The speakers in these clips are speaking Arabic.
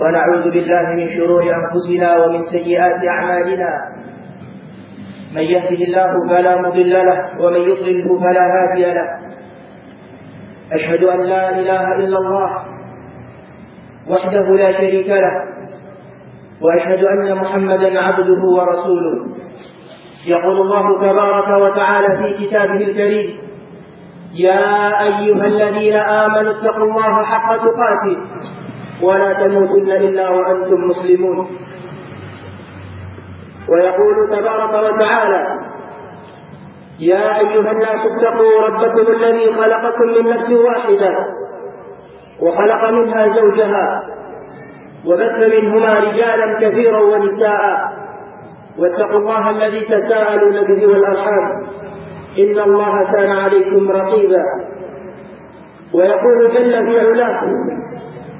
ونعوذ بالله من شرور أنفسنا ومن سيئات أعمالنا. من يهده الله فلا مضل له ومن يضلله فلا هادي له. أشهد أن لا إله إلا الله وحده لا شريك له وأشهد أن محمدا عبده ورسوله. يقول الله تبارك وتعالى في كتابه الكريم يا أيها الذين آمنوا اتقوا الله حق تقاته ولا تموتن إلا وأنتم مسلمون. ويقول تبارك وتعالى يا أيها الناس اتقوا ربكم الذي خلقكم من نفس واحدة وخلق منها زوجها وبث منهما رجالا كثيرا ونساء. واتقوا الله الذي تساءلون به والأرحام. إن الله كان عليكم رقيبا. ويقول جل في علاه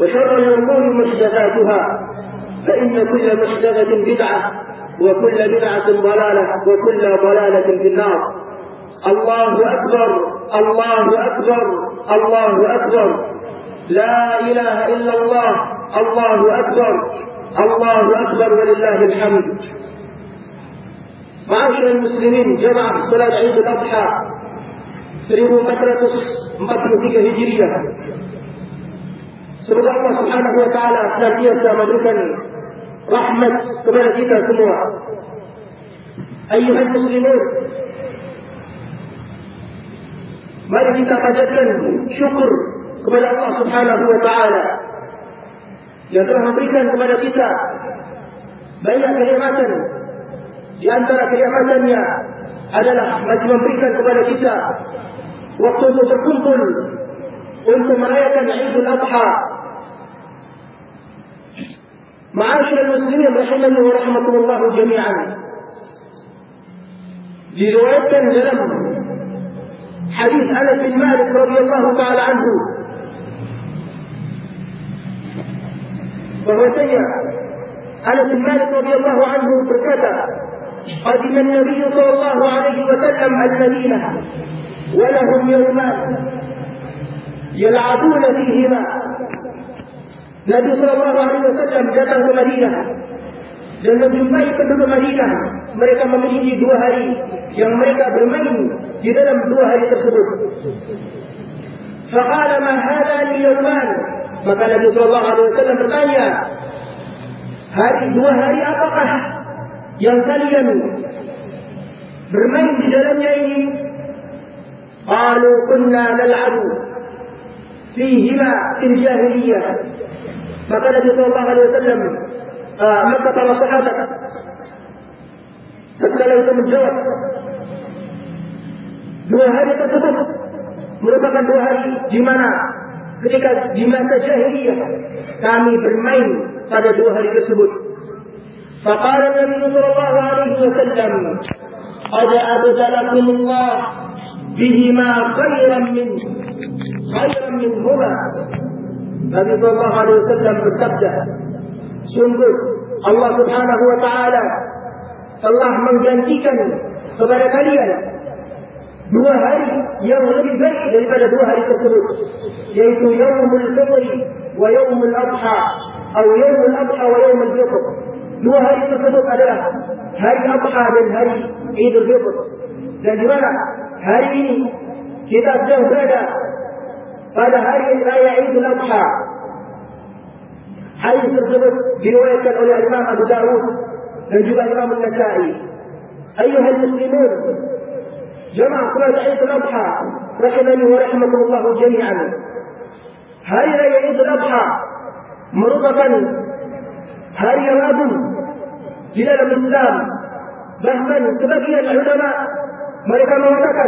وشر الأمور محدثاتها فإن كل محدثة بدعة وكل بدعة ضلالة وكل ضلالة في النار. الله أكبر الله أكبر الله أكبر. لا إله إلا الله الله أكبر الله أكبر ولله الحمد. معاشر المسلمين جمع صلاة عيد الأضحى. 1443 Hijriah. Semoga Allah Subhanahu wa taala senantiasa memberikan rahmat kepada kita semua. Ayuhal muslimun, mari kita panjatkan syukur kepada Allah Subhanahu wa taala yang telah memberikan kepada kita banyak kenikmatan. Di antara kenikmatannya adalah masih memberikan kepada kita waktu untuk berkumpul untuk merayakan Idul Adha. معاشر المسلمين رحمني ورحمكم الله جميعا. في رواية تنزلهم حديث أنس بن مالك رضي الله تعالى عنه. وهو سيء أنس بن مالك رضي الله عنه فكذا قدم النبي صلى الله عليه وسلم المدينة ولهم يومان يلعبون فيهما. Nabi Sallallahu Alaihi Wasallam datang ke Madinah dan menjumpai penduduk Madinah. Mereka memiliki dua hari yang mereka bermain di dalam dua hari tersebut. Fakala mahadani yawman. Maka Nabi Sallallahu Alaihi Wasallam bertanya, hari dua hari apakah yang kalian bermain di dalamnya ini? Qalu kunna nal'abu fihima fil jahiliyah. Maka Nabi Shallallahu Alaihi Wasallam eh, maka para sahabat setelah itu menjawab dua hari tersebut merupakan dua hari di mana ketika di masa jahiliyah kami bermain pada dua hari tersebut. Faqala Nabi sallallahu alaihi wasallam, ada "Qad abdalakum Allah bihima khairan min khairan min hura. Nabi Sallallahu Alaihi Wasallam bersabda, sungguh Allah Subhanahu Wa Taala telah menggantikan kepada kalian dua hari yang lebih baik daripada dua hari tersebut, yaitu Yaumul Fitri wa Yaumul Adha atau Yaumul Adha wa Yaumul Fitr. Dua hari tersebut adalah hari Adha dan hari Idul Fitr. Dan di mana hari ini kita sedang berada قال هذه الآية عيد الأضحى حيث الضبط برواية الأولى الإمام أبو داوود من جبل الإمام النسائي. أيها المسلمون جمع قرى عيد الأضحى رحمني ورحمكم الله جميعا. هل لا يعيد الأضحى مرضة. هل يراد إلى الإسلام؟ مهما سبقي العلماء مريكا موتكا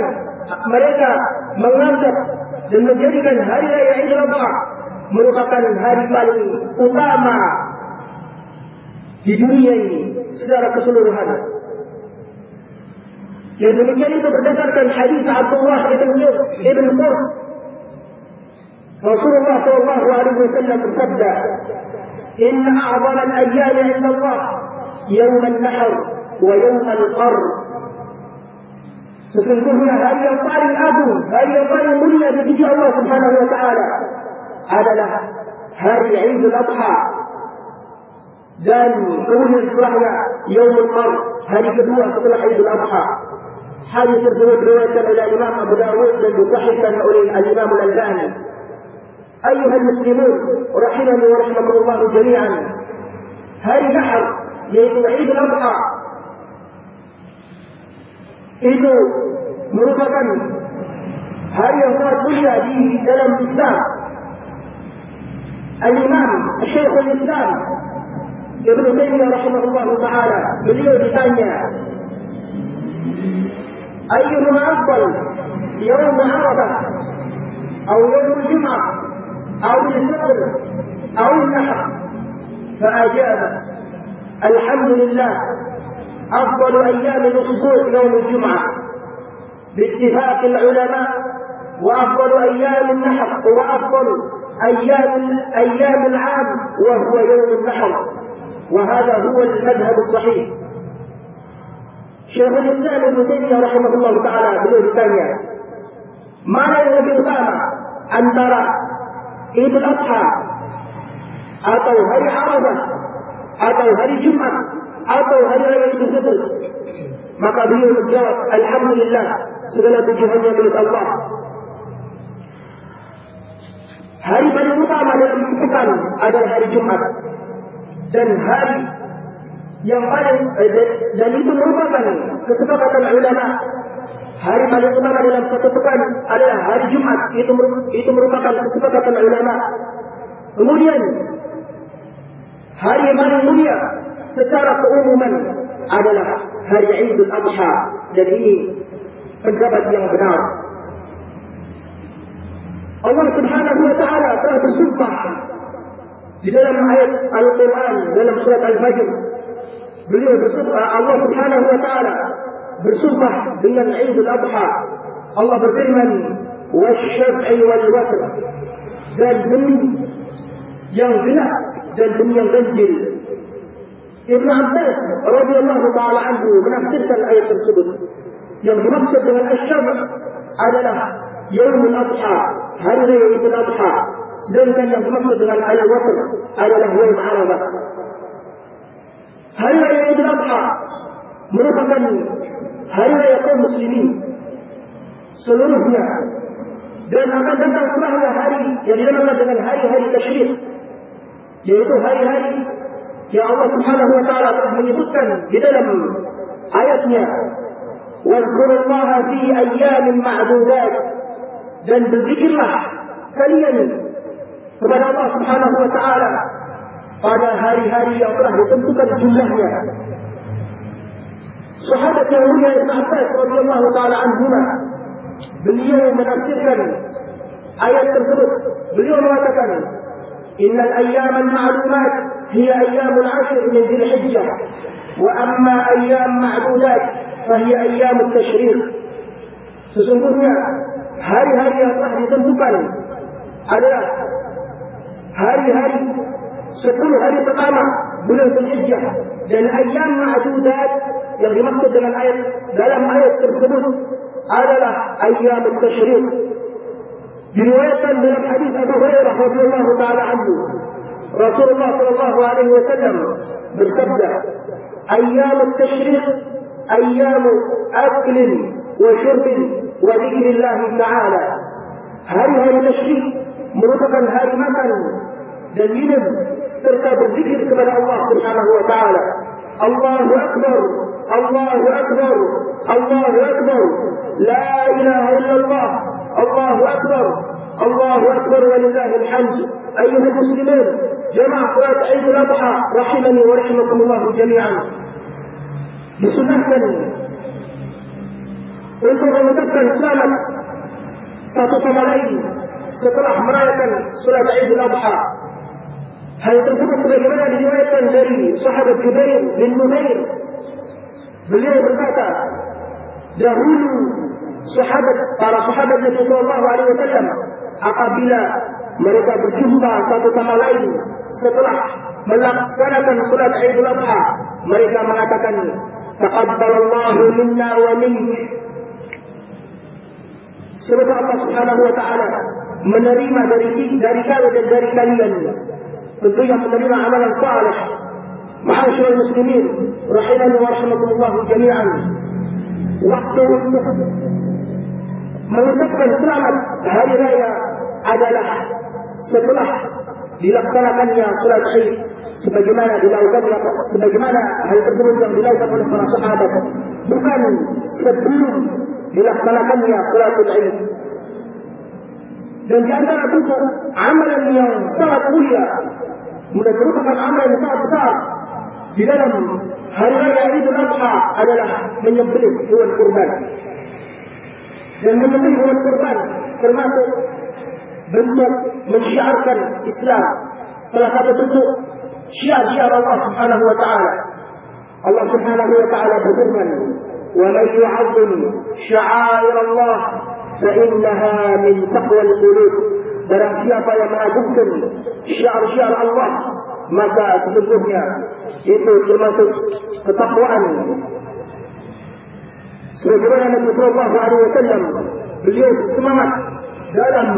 مريكا موتكا menjadikan hari raya Idul Adha merupakan hari paling utama di dunia ini secara keseluruhan. Yang demikian itu berdasarkan hadis Abdullah ibn ibn Qur. Rasulullah sallallahu alaihi wasallam bersabda, "Inna a'zama al-ayyam 'inda Allah yawm an-nahr wa yawm al-qarr." Paling agung, hari yang paling mulia di sisi Allah Subhanahu wa taala adalah hari Idul Adha dan kemudian setelahnya Yaumul Mar, hari kedua setelah Idul Adha. Hadis tersebut diriwayatkan oleh Imam Abu Dawud dan disahihkan oleh Al-Imam Al-Albani. Ayuhal muslimun, rahimani wa rahimakumullah jami'an. Hari Nahr yaitu Idul Adha itu merupakan hari yang sangat mulia di dalam Islam. Al-Imam Syekhul Islam Ibn Taymiyah rahimahullah ta'ala beliau ditanya أيهما أفضل يوم عرفة أو يوم الجمعة أو الفطر النحر فأجاب الحمد لله أفضل أيام الأسبوع يوم الجمعة. باتفاق العلماء وأفضل أيام النحر وأفضل أيام أيام العام وهو يوم النحر. وهذا هو المذهب الصحيح. شيخ الإسلام ابن تيمية رحمه الله تعالى beliau ditanya mana yang lebih utama antara Idul Adha atau hari Arafah atau hari Jumat atau raya Idul Fitri maka beliau menjawab Alhamdulillah segala puji hanya milik Allah. Hari paling utama dalam pekan adalah hari Jumat. Dan hari yang paling eh, dan itu merupakan kesepakatan ulama. Hari paling utama dalam satu pekan adalah hari Jumat. Itu itu merupakan kesepakatan ulama. Kemudian hari yang paling mulia secara keumuman adalah hari Idul Adha dan ini pendapat yang benar Allah Subhanahu wa taala telah bersumpah di dalam ayat Al-Quran dalam surat Al-Fajr beliau bersumpah Allah Subhanahu wa taala bersumpah dengan Idul Adha Allah berfirman wasyaf'i wal watr dan demi yang gelap dan demi yang ganjil ابن عباس رضي الله تعالى عنه من تلك الآية السبب يضرب تلك الشبع على له يوم الأضحى. هل يوم الأضحى؟ سلم كان يضرب من الآية وطن على له يوم عربة هل يوم الأضحى؟ مرفقا هل يقوم مسلمين؟ سلوه نعم dan apa tentang hari yang dinamakan dengan hari-hari tashrik yaitu hari-hari yang Allah Subhanahu wa taala menyebutkan di dalam ayatnya الله في أيام معدودات dan berzikirlah kalian kepada Allah Subhanahu wa taala pada hari-hari yang telah ditentukan jumlahnya. Sahabat yang mulia Ibn Abbas radhiyallahu taala anhuma beliau menafsirkan ayat tersebut. Beliau mengatakan, "Innal ayyam al-ma'lumat al-'ashr min Dhul Hijjah, wa amma ayyam ma'dudat fa hiya ayyam at-tashriq." Sesungguhnya hari-hari yang telah ditentukan adalah hari-hari sepuluh hari pertama bulan Zulhijjah dan ayam ma'dudat yang dimaksud dengan ayat dalam ayat tersebut adalah ayam tasyrik diriwayatkan dalam hadis Abu Hurairah radhiyallahu taala anhu رسول الله صلى الله عليه وسلم بالسبدة أيام التشريق أيام أكل وشرب وذكر الله تعالى هل هو التشريق مرتقا هاتما دليلا سرقا بالذكر قبل الله سبحانه وتعالى الله أكبر الله أكبر الله أكبر لا إله إلا الله الله أكبر الله أكبر ولله الحمد. أيها المسلمون جمع قوات عيد الأضحى رحمني ورحمكم الله جميعا. لسنحنا انظر مدتا سالك ستصل عليه ستراح مراية صلاة عيد الأضحى. هل تزبط بجمال رواية غريب صحب الكبير للنمير بليون الفتى جهول صحابة على صحابة النبي صلى الله عليه وسلم. apabila mereka berjumpa satu sama lain setelah melaksanakan solat Idul Adha mereka mengatakan taqabbalallahu minna wa minkum semoga Allah Subhanahu wa taala menerima dari dari kalian dan dari kalian. Tentunya menerima amalan saleh. Ma'asyiral muslimin rahimani wa rahimakumullah jami'an. Waktu mengucapkan selamat. Hari raya adalah setelah dilaksanakannya sholat Id. Sebagaimana dilakukan sebagaimana hal tersebut yang dilakukan oleh para sahabat. Bukan sebelum dilaksanakannya sholat Id. Dan di antara itu amalan yang sangat mulia merupakan amalan yang sangat besar di dalam hari raya Idul Adha adalah menyembelih hewan kurban dan menemui hewan kurban termasuk bentuk mensyiarkan Islam. Salah satu bentuk syiar-syiar Allah subhanahu wa ta'ala. Allah subhanahu wa ta'ala berfirman wa man وَمَنْ يُعَظُّمْ شَعَائِرَ اللَّهِ فَإِنَّهَا مِنْ تَقْوَى الْقُلُوبِ Barang siapa yang mengagungkan syiar-syiar Allah maka sesungguhnya itu termasuk ketakwaan sebagaimana Nabi Sallallahu Alaihi Wasallam beliau semangat dalam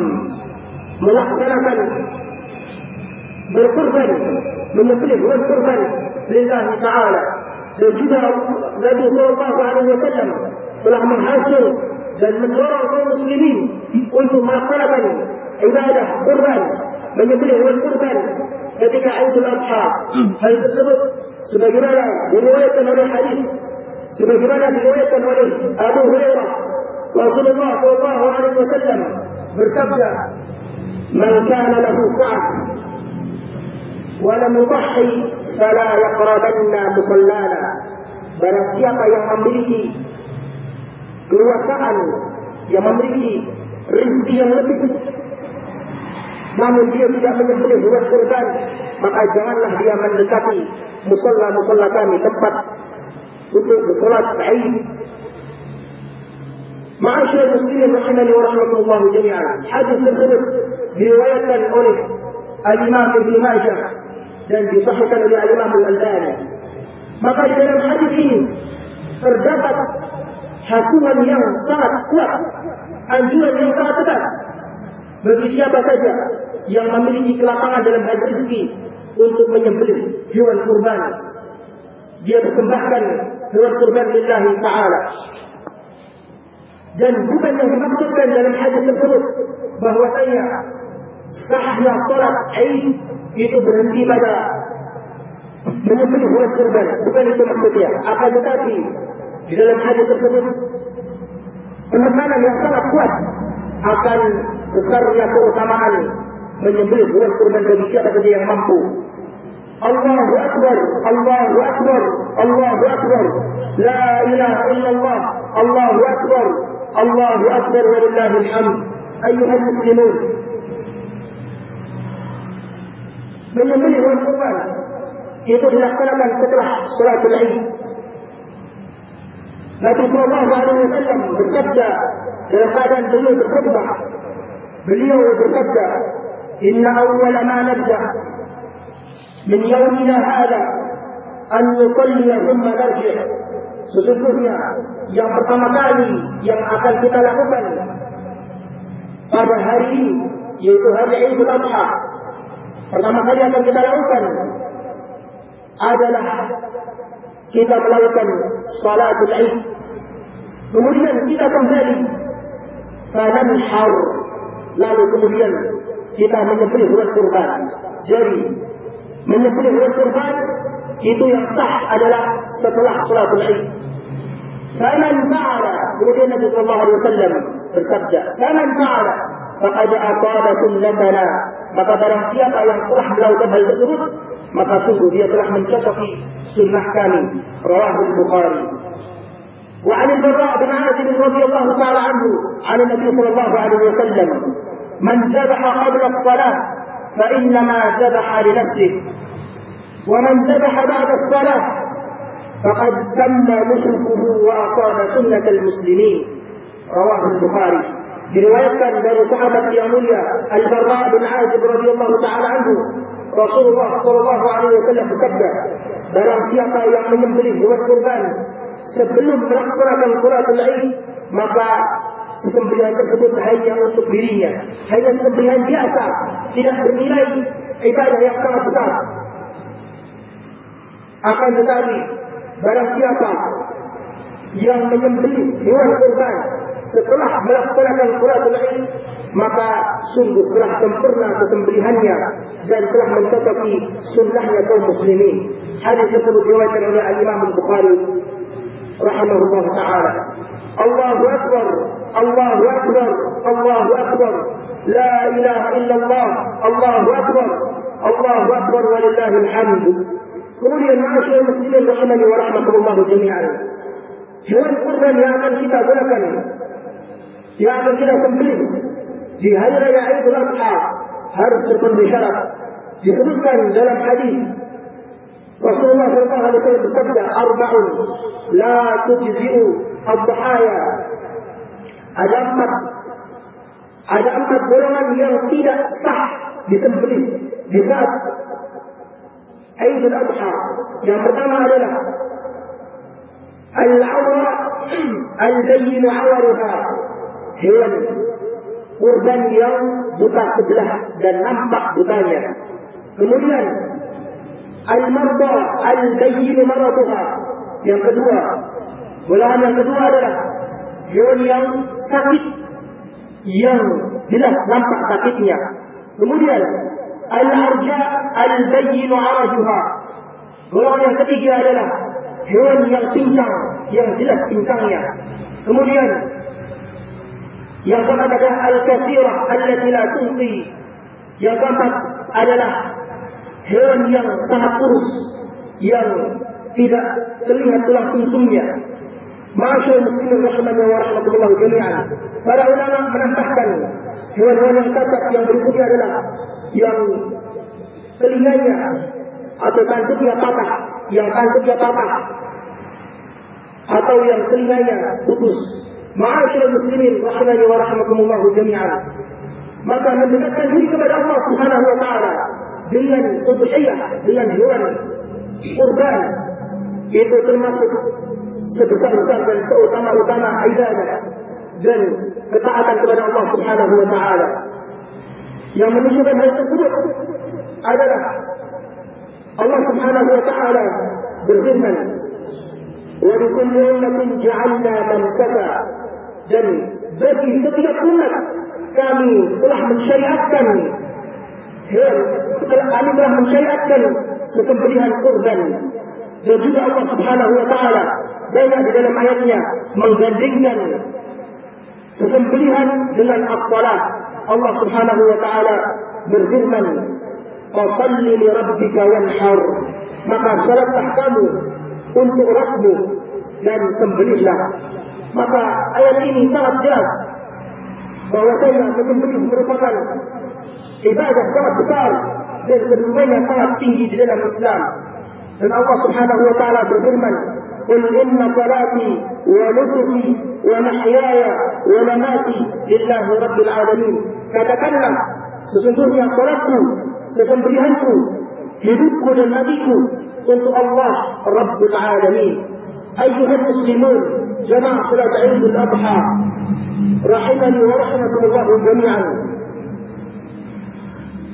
melaksanakan berkorban menyembelih berkorban lillahi ta'ala. Dan juga Nabi Sallallahu Alaihi Wasallam telah menghasil dan mendorong kaum muslimin untuk melaksanakan ibadah kurban menyembelih berkorban ketika Idul Adha. Hal tersebut sebagaimana diriwayatkan oleh hadis sebagaimana diriwayatkan oleh Abu Hurairah Rasulullah sallallahu alaihi wasallam bersabda man kana lahu sa'ah wa lam yudhi fala yaqrabanna musallana. Barang siapa yang memiliki kekuasaan yang memiliki rezeki yang lebih namun dia tidak menyembelih hewan kurban, maka janganlah dia mendekati musola-musola kami tempat untuk bersolat Aid. Ma'asyar muslimin rahimani wa rahmatullah jami'an. Hadis tersebut diriwayatkan oleh Al-Imam Ibn Majah dan disahihkan oleh Al-Imam Al-Albani. Maka dalam hadis ini terdapat hasuan yang sangat kuat, anjuran yang sangat tegas bagi siapa saja yang memiliki kelapangan dalam hal rezeki untuk menyembelih hewan kurban. Dia persembahkan kurban lillahi ta'ala. Dan bukan yang dimaksudkan dalam hadis tersebut bahwasanya sahnya solat Aid itu berhenti pada menyembelih hewan kurban. Bukan itu maksudnya. Akan tetapi di dalam hadis tersebut penekanan yang sangat kuat akan besarnya keutamaan menyembelih hewan kurban bagi siapa saja yang mampu. الله أكبر الله أكبر الله أكبر. لا إله إلا الله الله أكبر الله أكبر ولله الحمد. أيها المسلمون. من يملك القران يقول لا قلما تطرح صلاه العيد لكن صلى الله عليه وسلم تصدى إلى قادة البيوت الخطبة باليوم تصدى ان اول ما نبدا من يومنا هذا أن نصلي ثم نرجع sesungguhnya yang pertama kali yang akan kita lakukan pada hari ini yaitu hari Idul Adha pertama kali akan kita lakukan adalah kita melakukan salatul Id kemudian kita kembali fananhar lalu kemudian kita menyembelih hewan kurban. Jadi menyembelih hewan kurban itu yang sah adalah setelah salatul Id. Faman fa'ala kemudian Nabi sallallahu alaihi wasallam bersabda, "Faman fa'ala faqad asaba sunnatana." Maka barang siapa yang telah melakukan hal tersebut, maka sungguh dia telah mencocoki sunnah kami. Rawahu Bukhari. وعن البراء بن عازب رضي الله تعالى عنه عن النبي صلى الله عليه وسلم من ذبح قبل الصلاة فإنما ذبح لنفسه. ومن ذبح بعد الصلاة فقد تم مشركه وأصاب سنة المسلمين. رواه البخاري. برواية بين صحابة يامونيا البراء بن عازب رضي الله تعالى عنه. رسول الله صلى الله عليه وسلم سبب بلا سيطة يعمل به والقربان. sebelum melaksanakan صلاة العيد. Maka sesembelihan tersebut hanya untuk dirinya hanya sesembelihan biasa tidak bernilai ibadah yang sangat besar akan tetapi barang siapa yang menyembelih hewan kurban setelah melaksanakan suratul Id maka sungguh telah sempurna kesembelihannya dan telah mencocoki sunnahnya kaum muslimin. Hadis tersebut diriwayatkan oleh Imam Bukhari rahimahullah taala. الله أكبر الله أكبر الله أكبر. لا إله إلا الله الله أكبر الله أكبر ولله الحمد. قولي معاشر المسلمين رحمني ورحمكم الله جميعا. شوان قرن يا من كتا ولكن يا من كتا كنتم في هل رجعيك الأضحى. هل تكون بشرف في دلم حديث Rasulullah SAW bersabda arba'un la tujzi'u ad-dhahaya ada empat ada empat golongan yang tidak sah disembelih di saat Idul Adha. Yang pertama adalah al-awra al-bayyin 'awaruha hewan kurban yang buta sebelah dan nampak butanya. Kemudian al-marda al-bayyin maraduha. Yang kedua, golongan yang kedua adalah hewan yang sakit yang jelas nampak sakitnya. Kemudian al-arja al-bayyin arajuha. Golongan yang ketiga adalah hewan yang pincang, yang jelas pincangnya. Kemudian yang keempat adalah al-kasirah allati la tunqi. Yang keempat adalah hewan yang sangat kurus yang tidak terlihat tulang sumsumnya. Masyaallah muslimin rahimahnya wa rahmatullah jami'an. Para ulama menambahkan hewan-hewan yang cacat yang berikutnya adalah yang telinganya atau tanduknya patah, yang tanduknya patah atau yang telinganya putus Ma'asyil muslimin rahimani wa rahmatullah jami'an. Maka mendekatkan diri kepada Allah Subhanahu wa taala dengan udhiyah, dengan hewan kurban itu termasuk sebesar-besar dan seutama-utama ibadah dan ketaatan kepada Allah Subhanahu wa taala. Yang menunjukkan hal tersebut adalah Allah Subhanahu wa taala berfirman ولكل أمة جعلنا منسكا dan bagi setiap umat kami telah mensyariatkan kami telah mensyariatkan sesembelihan kurban dan juga Allah Subhanahu wa taala banyak di dalam ayatnya menggandingkan sesembelihan dengan as-salat. Allah Subhanahu wa taala berfirman fasalli li rabbika wanhar. Maka salatlah kamu untuk Rabbmu dan sembelihlah. Maka ayat ini sangat jelas bahwasanya menyembelih merupakan عبادة كما اتصال بالرؤية طلب فيه دليل الإسلام. ان الله سبحانه وتعالى بالرمل قل إن صلاتي ونسكي ومحياي ومماتي لله رب العالمين. فتكلم سسندوني أطلبت سسندريهنت لبك لنبيك قلت الله رب العالمين. أيها المسلمون جماعة صلاة عيد الأضحى. رحمني ورحمكم الله جميعا.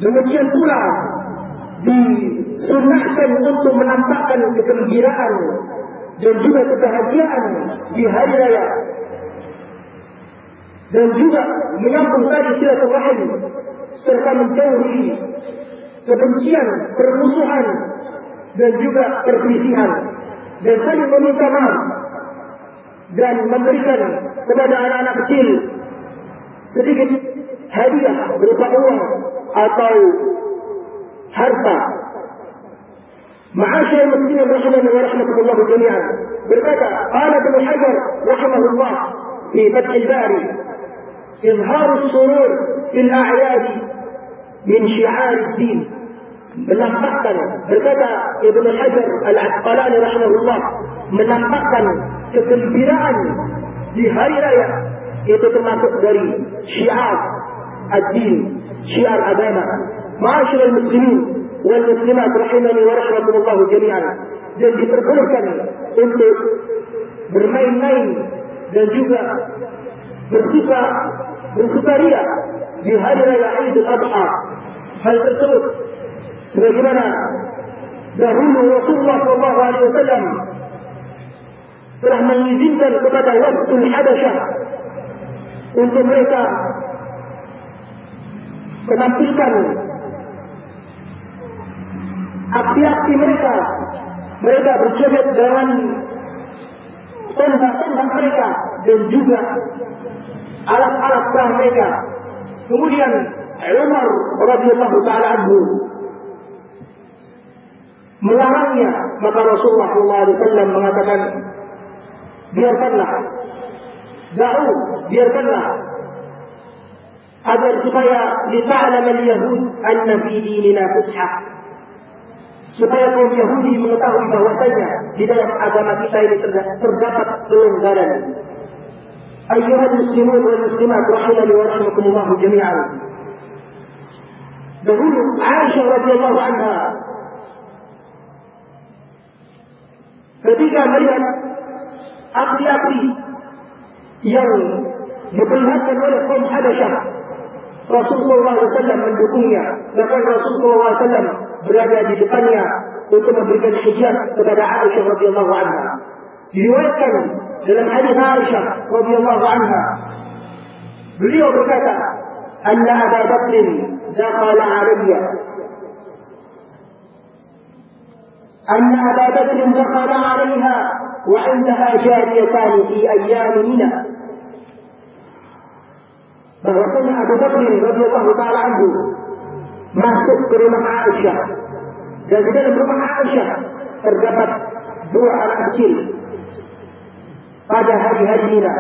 Demikian pula disunahkan untuk menampakkan kegembiraan dan juga kebahagiaan di hari raya. Dan juga menyambung tadi silaturahim serta menjauhi kebencian, permusuhan dan juga perselisihan. Dan saling meminta maaf dan memberikan kepada anak-anak kecil sedikit hadiah berupa uang atau harta. Ma'asyar muslimin rahimahni wa rahmatullah jami'an. Berkata, Qala bin Hajar rahimahullah fi Fath al-Bari, إظهار السرور في الأعياد من شعار الدين menampakkan berkata Ibnu Hajar Al-Asqalani rahimahullah menampakkan kegembiraan di hari raya itu termasuk dari syiar ad-din, شعار عدامة معاشر المسلمين والمسلمات رحمني ورحمكم الله جميعا. جل جل قلتنا انتو برمين نين جل جل بالصفة بالخطارية بهذا العيد الأضحى. هل تسرق سرقنا دهون رسول الله صلى الله عليه وسلم. رحمني جدا قبضة وقت الحدشة انتو مريكا menampilkan aksi-aksi mereka. Mereka berjoget dengan tembak-tembak mereka dan juga alat-alat perang mereka. Kemudian Umar radhiyallahu taala anhu melarangnya maka Rasulullah SAW mengatakan biarkanlah da'u biarkanlah supaya lita'lam al-yahud anna fi dinina fushah supaya kaum Yahudi mengetahui bahwasanya di dalam agama kita ini terdapat kelonggaran ayyuhal muslimun wal muslimat rahimani wa rahimakumullah jami'an dahulu Aisyah radhiyallahu anha ketika melihat aksi-aksi yang diperlihatkan oleh kaum Habasyah Rasulullah SAW mendukungnya bahkan Rasulullah SAW berada di depannya untuk memberikan hijab kepada Aisyah radhiyallahu anha diriwayatkan dalam hadis Aisyah radhiyallahu anha beliau berkata anna Abu Bakr dakhala alayya أن أبا بكر دخل عليها وعندها جاريتان في أيام منى bahwasanya Abu Bakar radhiyallahu taala anhu masuk ke rumah Aisyah dan di dalam rumah Aisyah terdapat dua anak kecil pada hari-hari Mina.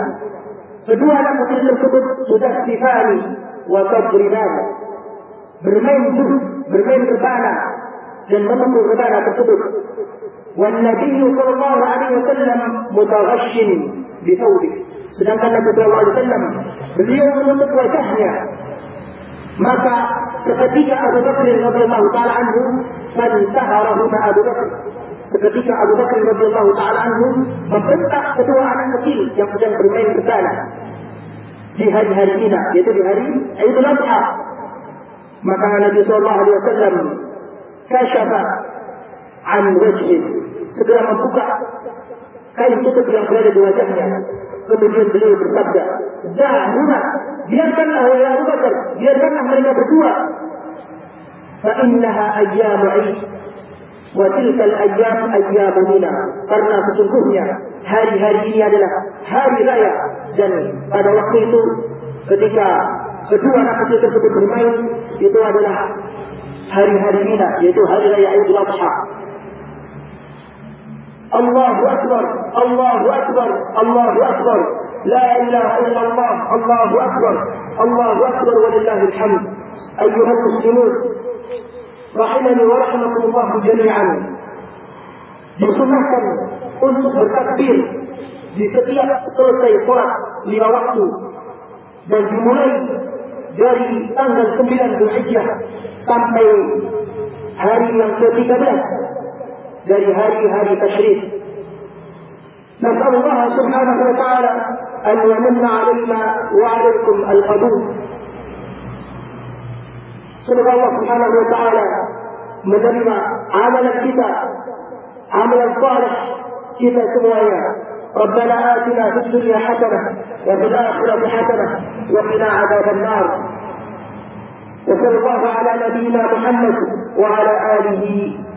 Kedua anak kecil tersebut sudah tifani wa tadriban bermain bermain rebana dan memukul rebana tersebut. والنبي صلى الله عليه وسلم متغش بثوبه sedangkan Nabi wasallam beliau menutup wajahnya. Maka seketika Abu Bakar radhiyallahu taala anhu fantaharahuma Abu Bakar. Seketika Abu Bakar radhiyallahu taala anhu membentak kedua anak kecil yang sedang bermain ke sana di hari-hari Mina yaitu di hari Idul Adha. Maka Nabi sallallahu alaihi wasallam kasyafa an wajhi segera membuka kain tutup yang berada di wajahnya kemudian beliau bersabda dahuna biarkanlah ya Abu Bakar biarkanlah mereka berdua. Fa innaha ayyamu Eid wa tilka al-ayyam ayyam Mina. Karena sesungguhnya hari-hari ini adalah hari raya. Dan pada waktu itu ketika kedua anak kecil tersebut bermain itu adalah hari-hari Mina yaitu hari raya Idul Adha. Allahu Akbar, Allahu Akbar, Allahu Akbar. La ilaha illallah, Allahu Akbar, Allahu Akbar walillahil hamd. Ayuhal muslimun, rahimani wa rahimakumullah jami'an. Disunahkan untuk bertakbir di setiap selesai sholat lima waktu dan dimulai dari tanggal 9 Zulhijjah sampai hari yang ke-13 dari hari-hari tasyrif. نسأل الله سبحانه وتعالى أن يمن علينا وعليكم القبول. Allah Subhanahu wa taala menerima amalan kita, amalan saleh kita semuanya. ربنا آتنا في الدنيا حسنة وفي الآخرة حسنة وقنا عذاب النار وصلى الله على نبينا محمد وعلى آله